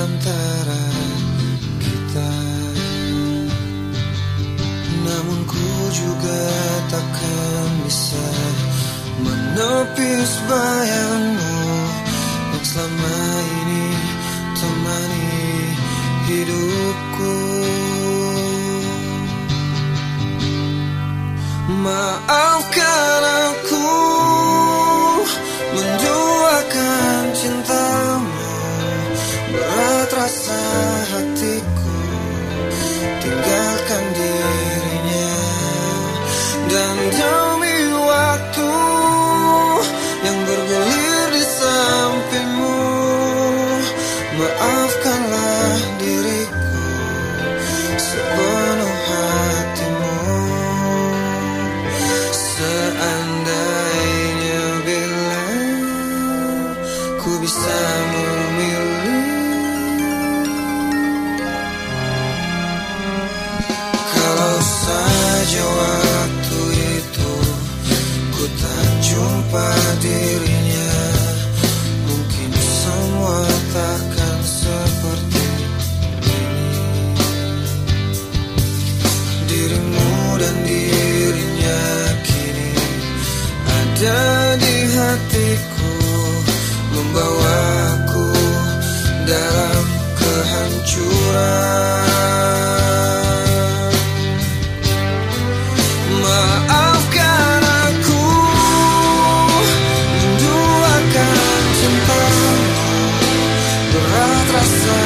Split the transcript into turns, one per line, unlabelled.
antara kita. Namun ku juga takkan bisa Menepis bayangmu rasa hatiku. Tinggalkan dirinya Dan demi waktu Yang bergulir di sampingmu. Maafkanlah diriku Sepenuh hatimu. Seandainya bila ku bisa memilih Membawaku dalam kehancuran. Maafkan aku Menduakan cintamu Berat rasa